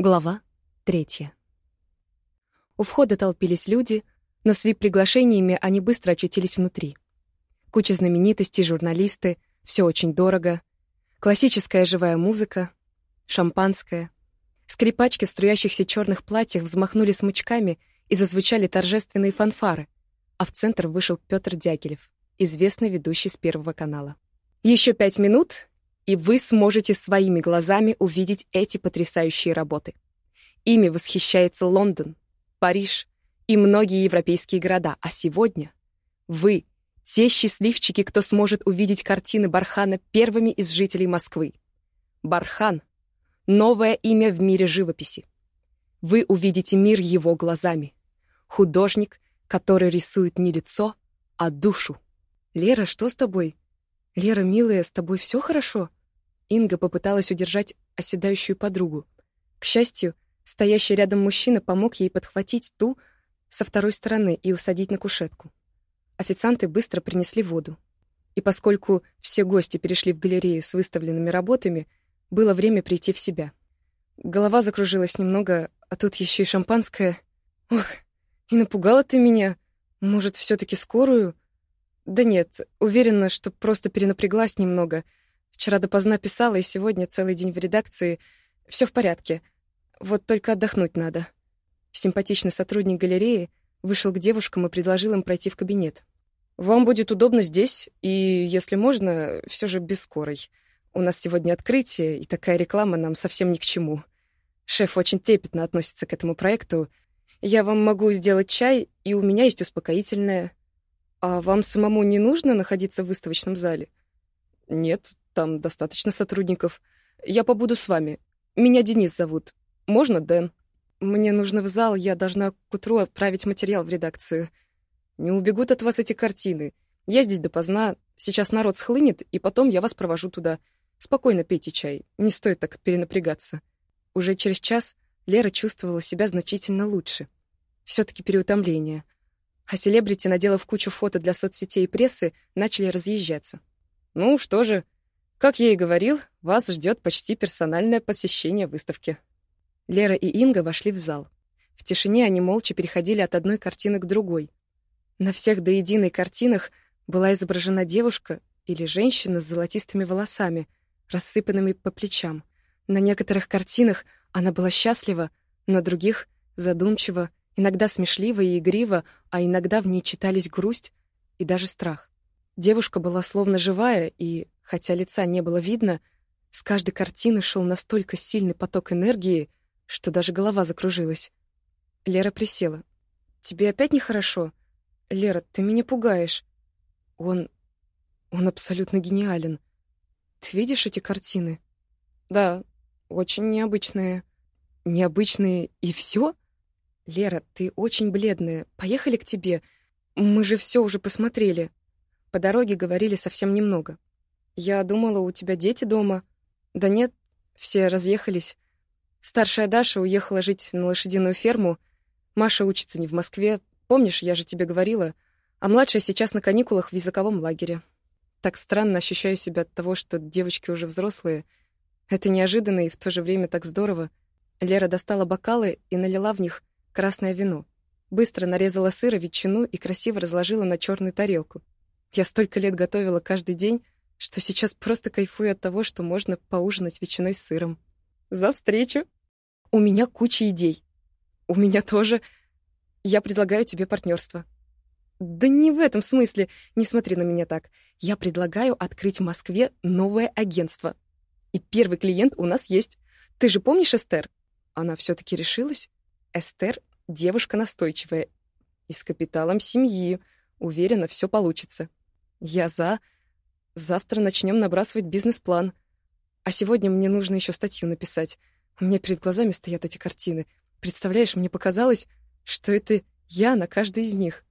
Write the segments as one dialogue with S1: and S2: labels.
S1: Глава третья. У входа толпились люди, но с вип-приглашениями они быстро очутились внутри. Куча знаменитостей, журналисты, все очень дорого, классическая живая музыка, шампанское. Скрипачки в струящихся черных платьях взмахнули смычками и зазвучали торжественные фанфары, а в центр вышел Петр Дягилев, известный ведущий с Первого канала. Еще пять минут, и вы сможете своими глазами увидеть эти потрясающие работы. Ими восхищается Лондон, Париж и многие европейские города, а сегодня вы — те счастливчики, кто сможет увидеть картины Бархана первыми из жителей Москвы. Бархан — новое имя в мире живописи. Вы увидите мир его глазами. Художник, который рисует не лицо, а душу. «Лера, что с тобой?» «Лера, милая, с тобой все хорошо?» Инга попыталась удержать оседающую подругу. К счастью, стоящий рядом мужчина помог ей подхватить ту со второй стороны и усадить на кушетку. Официанты быстро принесли воду. И поскольку все гости перешли в галерею с выставленными работами, было время прийти в себя. Голова закружилась немного, а тут еще и шампанское. Ох, и напугала ты меня. Может, все таки скорую? Да нет, уверена, что просто перенапряглась немного — Вчера допоздна писала, и сегодня целый день в редакции. Все в порядке. Вот только отдохнуть надо. Симпатичный сотрудник галереи вышел к девушкам и предложил им пройти в кабинет. «Вам будет удобно здесь, и, если можно, все же без скорой. У нас сегодня открытие, и такая реклама нам совсем ни к чему. Шеф очень трепетно относится к этому проекту. Я вам могу сделать чай, и у меня есть успокоительное. А вам самому не нужно находиться в выставочном зале?» «Нет, там достаточно сотрудников. Я побуду с вами. Меня Денис зовут. Можно, Дэн? Мне нужно в зал, я должна к утру отправить материал в редакцию. Не убегут от вас эти картины. Я здесь допоздна, сейчас народ схлынет, и потом я вас провожу туда. Спокойно пейте чай, не стоит так перенапрягаться. Уже через час Лера чувствовала себя значительно лучше. все таки переутомление. А селебрити, наделав кучу фото для соцсетей и прессы, начали разъезжаться. «Ну что же, как я и говорил, вас ждет почти персональное посещение выставки. Лера и Инга вошли в зал. В тишине они молча переходили от одной картины к другой. На всех до единой картинах была изображена девушка или женщина с золотистыми волосами, рассыпанными по плечам. На некоторых картинах она была счастлива, на других — задумчиво, иногда смешливо и игриво, а иногда в ней читались грусть и даже страх. Девушка была словно живая и Хотя лица не было видно, с каждой картины шел настолько сильный поток энергии, что даже голова закружилась. Лера присела. «Тебе опять нехорошо? Лера, ты меня пугаешь. Он... он абсолютно гениален. Ты видишь эти картины?» «Да, очень необычные». «Необычные и все? Лера, ты очень бледная. Поехали к тебе. Мы же все уже посмотрели». По дороге говорили совсем немного. Я думала, у тебя дети дома. Да нет, все разъехались. Старшая Даша уехала жить на лошадиную ферму. Маша учится не в Москве. Помнишь, я же тебе говорила. А младшая сейчас на каникулах в языковом лагере. Так странно ощущаю себя от того, что девочки уже взрослые. Это неожиданно и в то же время так здорово. Лера достала бокалы и налила в них красное вино. Быстро нарезала сыр и ветчину и красиво разложила на черную тарелку. Я столько лет готовила каждый день, что сейчас просто кайфую от того, что можно поужинать ветчиной с сыром. За встречу! У меня куча идей. У меня тоже. Я предлагаю тебе партнерство. Да не в этом смысле. Не смотри на меня так. Я предлагаю открыть в Москве новое агентство. И первый клиент у нас есть. Ты же помнишь Эстер? Она все-таки решилась. Эстер — девушка настойчивая. И с капиталом семьи. Уверена, все получится. Я за... Завтра начнем набрасывать бизнес-план. А сегодня мне нужно еще статью написать. У меня перед глазами стоят эти картины. Представляешь, мне показалось, что это я на каждой из них.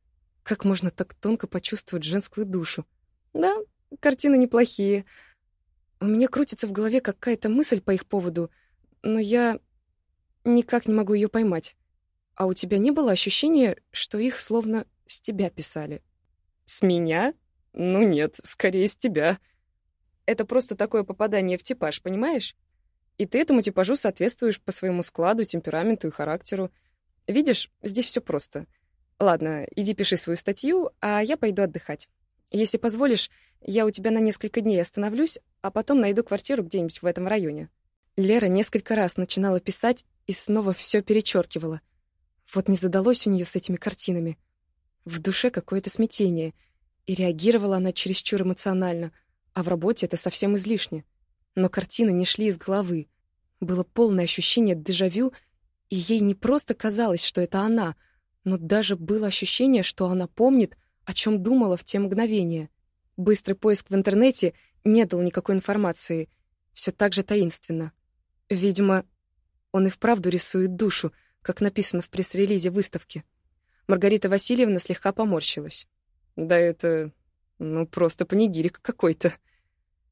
S1: Как можно так тонко почувствовать женскую душу? Да, картины неплохие. У меня крутится в голове какая-то мысль по их поводу, но я никак не могу ее поймать. А у тебя не было ощущения, что их словно с тебя писали? С меня? Ну нет, скорее с тебя. Это просто такое попадание в типаж, понимаешь? И ты этому типажу соответствуешь по своему складу, темпераменту и характеру. Видишь, здесь все просто. Ладно, иди пиши свою статью, а я пойду отдыхать. Если позволишь, я у тебя на несколько дней остановлюсь, а потом найду квартиру где-нибудь в этом районе. Лера несколько раз начинала писать и снова все перечеркивала. Вот не задалось у нее с этими картинами. В душе какое-то смятение, и реагировала она чересчур эмоционально, а в работе это совсем излишне. Но картины не шли из головы. Было полное ощущение дежавю, и ей не просто казалось, что это она, но даже было ощущение, что она помнит, о чем думала в те мгновения. Быстрый поиск в интернете не дал никакой информации, все так же таинственно. Видимо, он и вправду рисует душу, как написано в пресс-релизе выставки. Маргарита Васильевна слегка поморщилась. «Да это... ну, просто панигирик какой-то.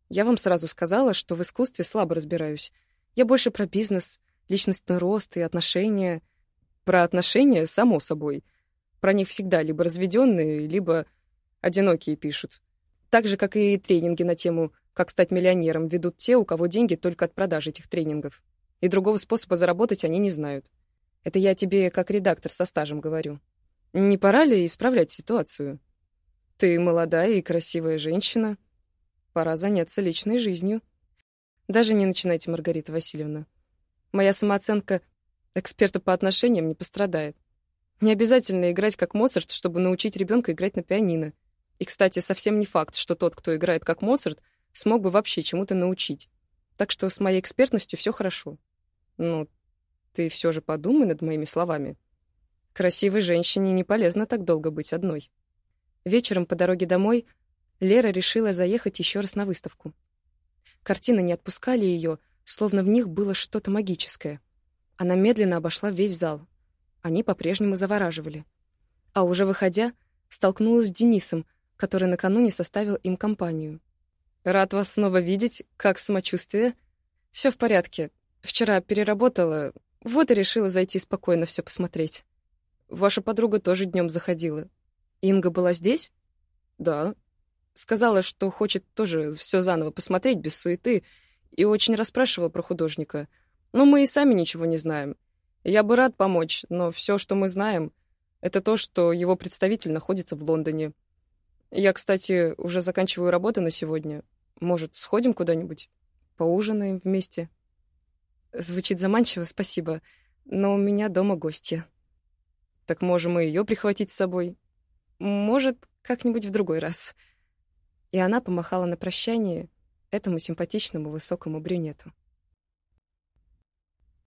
S1: Я вам сразу сказала, что в искусстве слабо разбираюсь. Я больше про бизнес, личностный рост и отношения. Про отношения, само собой. Про них всегда либо разведенные, либо одинокие пишут. Так же, как и тренинги на тему «Как стать миллионером» ведут те, у кого деньги только от продажи этих тренингов. И другого способа заработать они не знают. Это я тебе как редактор со стажем говорю. Не пора ли исправлять ситуацию? Ты молодая и красивая женщина. Пора заняться личной жизнью. Даже не начинайте, Маргарита Васильевна. Моя самооценка эксперта по отношениям не пострадает. Не обязательно играть как Моцарт, чтобы научить ребенка играть на пианино. И, кстати, совсем не факт, что тот, кто играет как Моцарт, смог бы вообще чему-то научить. Так что с моей экспертностью все хорошо. Ну, ты все же подумай над моими словами. Красивой женщине не полезно так долго быть одной. Вечером по дороге домой Лера решила заехать еще раз на выставку. Картины не отпускали ее, словно в них было что-то магическое. Она медленно обошла весь зал. Они по-прежнему завораживали. А уже выходя, столкнулась с Денисом, который накануне составил им компанию. «Рад вас снова видеть. Как самочувствие?» «Все в порядке. Вчера переработала, вот и решила зайти спокойно все посмотреть». Ваша подруга тоже днем заходила. Инга была здесь? Да. Сказала, что хочет тоже все заново посмотреть, без суеты, и очень расспрашивала про художника. Но мы и сами ничего не знаем. Я бы рад помочь, но все, что мы знаем, это то, что его представитель находится в Лондоне. Я, кстати, уже заканчиваю работу на сегодня. Может, сходим куда-нибудь? Поужинаем вместе? Звучит заманчиво, спасибо, но у меня дома гости. Так можем и ее прихватить с собой. Может, как-нибудь в другой раз. И она помахала на прощание этому симпатичному высокому брюнету.